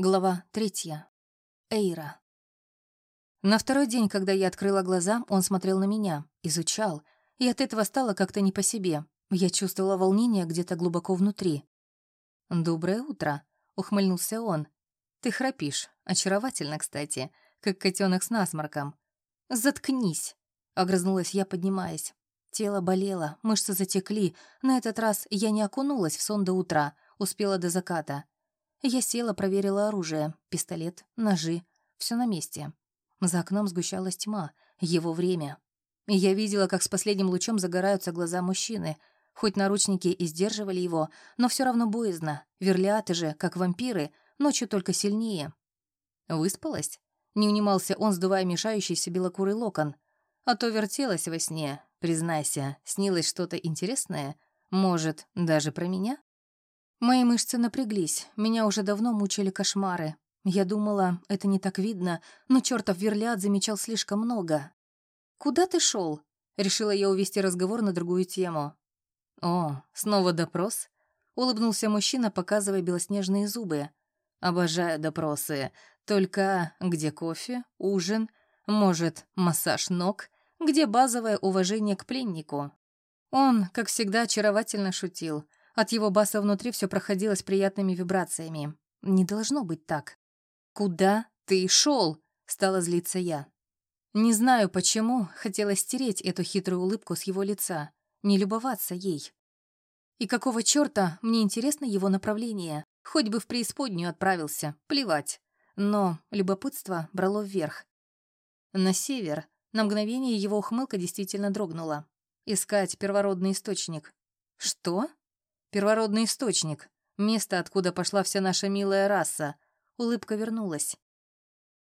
Глава третья. Эйра. На второй день, когда я открыла глаза, он смотрел на меня, изучал, и от этого стало как-то не по себе. Я чувствовала волнение где-то глубоко внутри. «Доброе утро», — ухмыльнулся он. «Ты храпишь. Очаровательно, кстати, как котенок с насморком». «Заткнись», — огрызнулась я, поднимаясь. Тело болело, мышцы затекли. На этот раз я не окунулась в сон до утра, успела до заката. Я села, проверила оружие, пистолет, ножи. Все на месте. За окном сгущалась тьма. Его время. Я видела, как с последним лучом загораются глаза мужчины. Хоть наручники и сдерживали его, но все равно боязно. Верляты же, как вампиры, ночью только сильнее. Выспалась? Не унимался он, сдувая мешающийся белокурый локон. А то вертелась во сне. Признайся, снилось что-то интересное? Может, даже про меня? Мои мышцы напряглись, меня уже давно мучили кошмары. Я думала, это не так видно, но чертов верляд замечал слишком много. «Куда ты шел? Решила я увести разговор на другую тему. «О, снова допрос?» — улыбнулся мужчина, показывая белоснежные зубы. «Обожаю допросы. Только где кофе, ужин, может, массаж ног, где базовое уважение к пленнику?» Он, как всегда, очаровательно шутил — от его баса внутри все проходило с приятными вибрациями. Не должно быть так. «Куда ты шел?» — стала злиться я. Не знаю почему, хотела стереть эту хитрую улыбку с его лица, не любоваться ей. И какого черта мне интересно его направление? Хоть бы в преисподнюю отправился, плевать. Но любопытство брало вверх. На север. На мгновение его ухмылка действительно дрогнула. Искать первородный источник. Что? Первородный источник. Место, откуда пошла вся наша милая раса. Улыбка вернулась.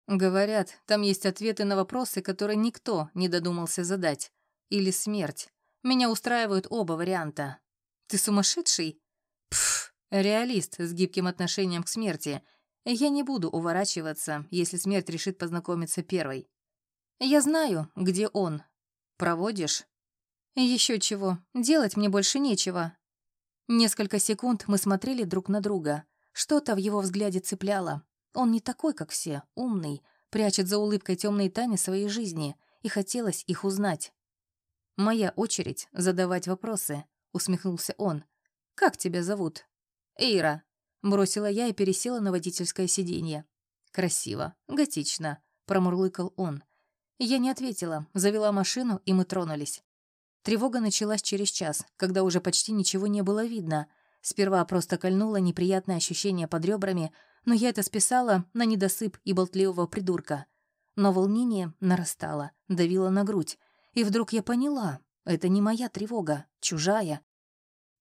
Говорят, там есть ответы на вопросы, которые никто не додумался задать. Или смерть. Меня устраивают оба варианта. Ты сумасшедший? Пф, реалист с гибким отношением к смерти. Я не буду уворачиваться, если смерть решит познакомиться первой. Я знаю, где он. Проводишь? Еще чего. Делать мне больше нечего. Несколько секунд мы смотрели друг на друга. Что-то в его взгляде цепляло. Он не такой, как все, умный, прячет за улыбкой темные тайны своей жизни, и хотелось их узнать. «Моя очередь задавать вопросы», — усмехнулся он. «Как тебя зовут?» «Эйра», — бросила я и пересела на водительское сиденье. «Красиво, готично», — промурлыкал он. Я не ответила, завела машину, и мы тронулись. Тревога началась через час, когда уже почти ничего не было видно. Сперва просто кольнуло неприятное ощущение под ребрами, но я это списала на недосып и болтливого придурка. Но волнение нарастало, давило на грудь. И вдруг я поняла, это не моя тревога, чужая.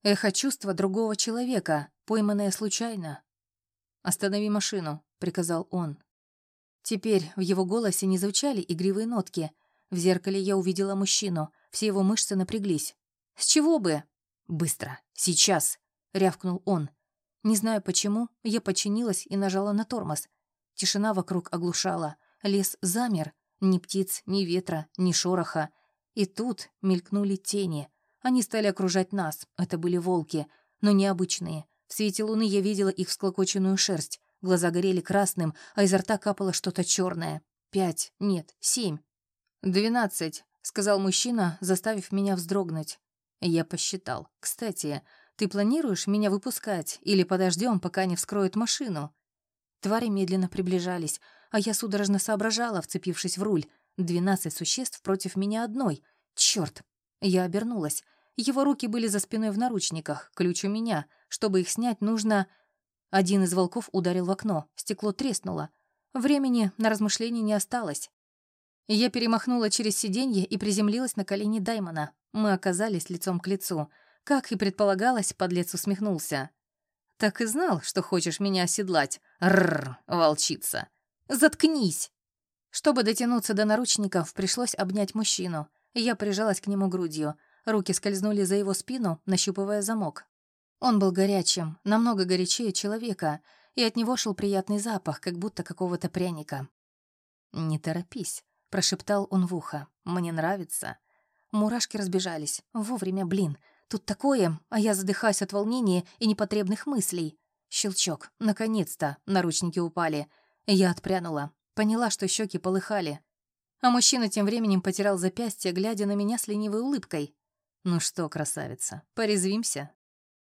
Эхо чувства другого человека, пойманное случайно. «Останови машину», — приказал он. Теперь в его голосе не звучали игривые нотки. В зеркале я увидела мужчину — все его мышцы напряглись. «С чего бы?» «Быстро! Сейчас!» — рявкнул он. Не знаю почему, я подчинилась и нажала на тормоз. Тишина вокруг оглушала. Лес замер. Ни птиц, ни ветра, ни шороха. И тут мелькнули тени. Они стали окружать нас. Это были волки, но необычные. В свете луны я видела их всклокоченную шерсть. Глаза горели красным, а изо рта капало что-то черное. Пять, нет, семь. Двенадцать. — сказал мужчина, заставив меня вздрогнуть. Я посчитал. «Кстати, ты планируешь меня выпускать или подождем, пока не вскроют машину?» Твари медленно приближались, а я судорожно соображала, вцепившись в руль. Двенадцать существ против меня одной. Черт! Я обернулась. Его руки были за спиной в наручниках, ключ у меня. Чтобы их снять, нужно... Один из волков ударил в окно, стекло треснуло. Времени на размышления не осталось. Я перемахнула через сиденье и приземлилась на колени Даймона. Мы оказались лицом к лицу. Как и предполагалось, подлец усмехнулся. «Так и знал, что хочешь меня оседлать. Рррр, волчица. Заткнись!» Чтобы дотянуться до наручников, пришлось обнять мужчину. Я прижалась к нему грудью. Руки скользнули за его спину, нащупывая замок. Он был горячим, намного горячее человека, и от него шел приятный запах, как будто какого-то пряника. «Не торопись», Прошептал он в ухо. «Мне нравится». Мурашки разбежались. Вовремя, блин. Тут такое, а я задыхаюсь от волнения и непотребных мыслей. Щелчок. Наконец-то. Наручники упали. Я отпрянула. Поняла, что щеки полыхали. А мужчина тем временем потерял запястье, глядя на меня с ленивой улыбкой. «Ну что, красавица, порезвимся?»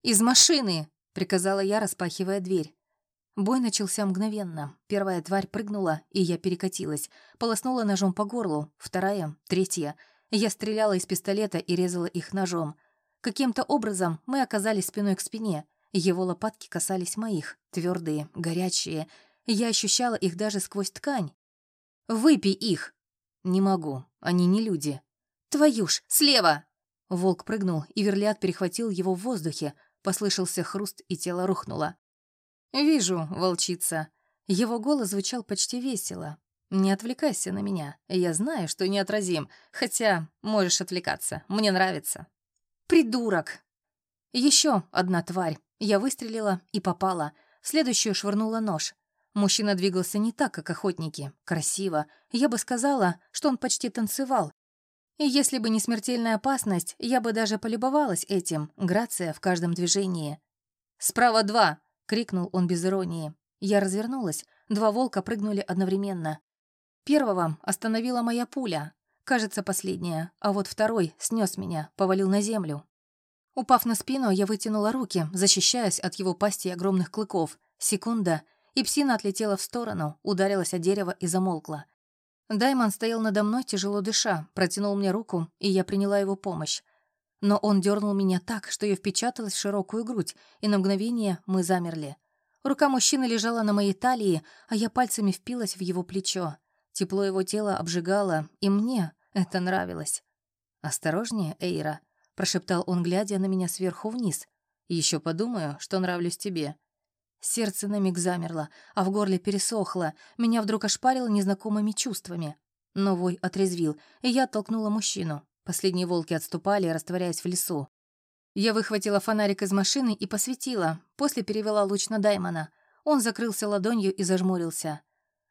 «Из машины!» — приказала я, распахивая дверь. Бой начался мгновенно. Первая тварь прыгнула, и я перекатилась. Полоснула ножом по горлу. Вторая, третья. Я стреляла из пистолета и резала их ножом. Каким-то образом мы оказались спиной к спине. Его лопатки касались моих, твердые, горячие. Я ощущала их даже сквозь ткань. «Выпей их!» «Не могу, они не люди». «Твою ж, слева!» Волк прыгнул, и верлиад перехватил его в воздухе. Послышался хруст, и тело рухнуло. «Вижу, волчица». Его голос звучал почти весело. «Не отвлекайся на меня. Я знаю, что неотразим. Хотя можешь отвлекаться. Мне нравится». «Придурок!» Еще одна тварь. Я выстрелила и попала. В следующую швырнула нож. Мужчина двигался не так, как охотники. Красиво. Я бы сказала, что он почти танцевал. И если бы не смертельная опасность, я бы даже полюбовалась этим. Грация в каждом движении. «Справа два!» — крикнул он без иронии. Я развернулась. Два волка прыгнули одновременно. Первого остановила моя пуля. Кажется, последняя. А вот второй снес меня, повалил на землю. Упав на спину, я вытянула руки, защищаясь от его пасти огромных клыков. Секунда, и псина отлетела в сторону, ударилась о дерево и замолкла. Даймон стоял надо мной, тяжело дыша, протянул мне руку, и я приняла его помощь. Но он дернул меня так, что я впечаталась в широкую грудь, и на мгновение мы замерли. Рука мужчины лежала на моей талии, а я пальцами впилась в его плечо. Тепло его тела обжигало, и мне это нравилось. «Осторожнее, Эйра», — прошептал он, глядя на меня сверху вниз. «Еще подумаю, что нравлюсь тебе». Сердце на миг замерло, а в горле пересохло. Меня вдруг ошпарило незнакомыми чувствами. Но вой отрезвил, и я оттолкнула мужчину. Последние волки отступали, растворяясь в лесу. Я выхватила фонарик из машины и посветила, после перевела луч на Даймона. Он закрылся ладонью и зажмурился.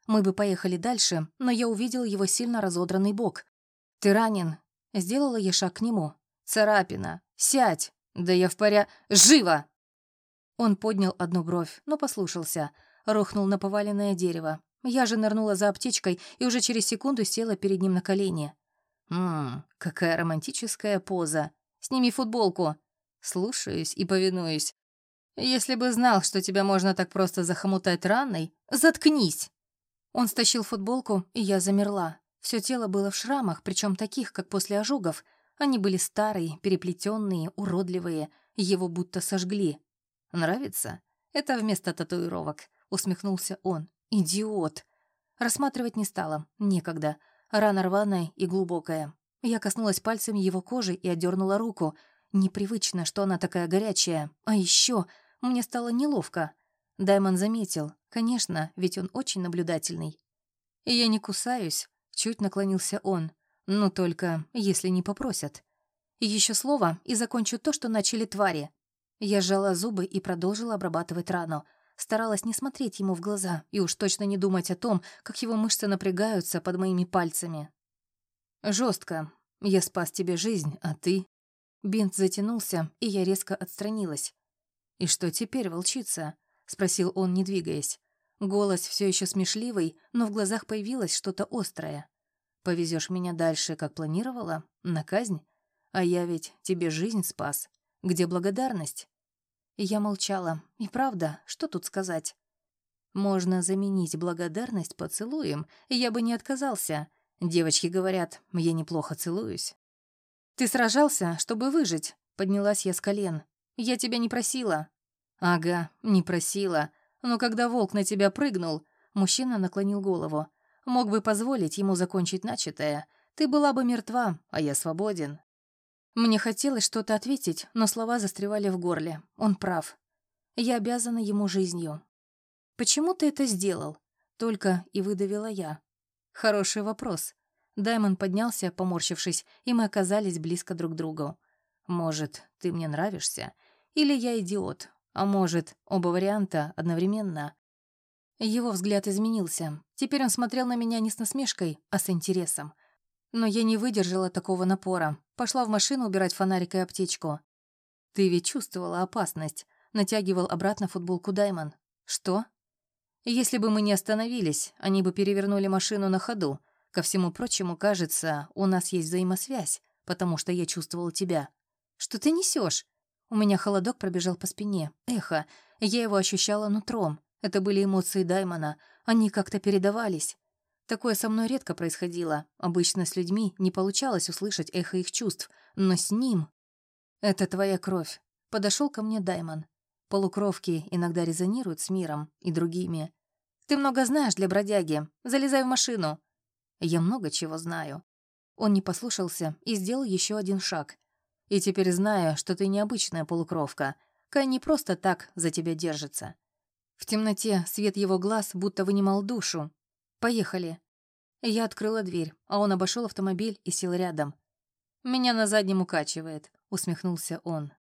Мы бы поехали дальше, но я увидел его сильно разодранный бок. «Ты ранен?» Сделала я шаг к нему. «Царапина! Сядь! Да я в поря... Живо!» Он поднял одну бровь, но послушался. Рухнул на поваленное дерево. Я же нырнула за аптечкой и уже через секунду села перед ним на колени. «Ммм, какая романтическая поза. Сними футболку». Слушаюсь и повинуюсь. «Если бы знал, что тебя можно так просто захомутать раной, заткнись!» Он стащил футболку, и я замерла. Все тело было в шрамах, причем таких, как после ожогов. Они были старые, переплетенные, уродливые. Его будто сожгли. «Нравится? Это вместо татуировок», — усмехнулся он. «Идиот!» Рассматривать не стала. Некогда. Рана рваная и глубокая. Я коснулась пальцами его кожи и отдернула руку. Непривычно, что она такая горячая. А еще мне стало неловко. Даймон заметил. Конечно, ведь он очень наблюдательный. «Я не кусаюсь», — чуть наклонился он. «Но только, если не попросят». Еще слово, и закончу то, что начали твари. Я сжала зубы и продолжила обрабатывать рану. Старалась не смотреть ему в глаза и уж точно не думать о том, как его мышцы напрягаются под моими пальцами. Жестко. Я спас тебе жизнь, а ты...» Бинт затянулся, и я резко отстранилась. «И что теперь, волчица?» — спросил он, не двигаясь. Голос все еще смешливый, но в глазах появилось что-то острое. «Повезешь меня дальше, как планировала? На казнь? А я ведь тебе жизнь спас. Где благодарность?» Я молчала. И правда, что тут сказать? Можно заменить благодарность поцелуем, я бы не отказался. Девочки говорят, я неплохо целуюсь. «Ты сражался, чтобы выжить?» Поднялась я с колен. «Я тебя не просила». «Ага, не просила. Но когда волк на тебя прыгнул...» Мужчина наклонил голову. «Мог бы позволить ему закончить начатое. Ты была бы мертва, а я свободен». Мне хотелось что-то ответить, но слова застревали в горле. Он прав. Я обязана ему жизнью. «Почему ты это сделал?» Только и выдавила я. Хороший вопрос. Даймон поднялся, поморщившись, и мы оказались близко друг к другу. Может, ты мне нравишься? Или я идиот? А может, оба варианта одновременно? Его взгляд изменился. Теперь он смотрел на меня не с насмешкой, а с интересом — но я не выдержала такого напора. Пошла в машину убирать фонарик и аптечку. «Ты ведь чувствовала опасность. натягивал обратно футболку Даймон. «Что?» «Если бы мы не остановились, они бы перевернули машину на ходу. Ко всему прочему, кажется, у нас есть взаимосвязь, потому что я чувствовал тебя. Что ты несешь? У меня холодок пробежал по спине. Эхо. Я его ощущала нутром. Это были эмоции Даймона. Они как-то передавались. Такое со мной редко происходило. Обычно с людьми не получалось услышать эхо их чувств. Но с ним... «Это твоя кровь». Подошел ко мне Даймон. Полукровки иногда резонируют с миром и другими. «Ты много знаешь для бродяги. Залезай в машину». Я много чего знаю. Он не послушался и сделал еще один шаг. И теперь знаю, что ты необычная полукровка. Кай не просто так за тебя держится. В темноте свет его глаз будто вынимал душу. Поехали. Я открыла дверь, а он обошел автомобиль и сел рядом. Меня на заднем укачивает, усмехнулся он.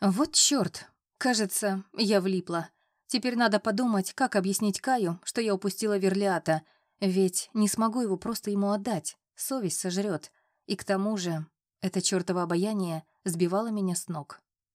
Вот черт! Кажется, я влипла. Теперь надо подумать, как объяснить Каю, что я упустила Верлиата, ведь не смогу его просто ему отдать, совесть сожрет. И к тому же, это чертово обаяние сбивало меня с ног.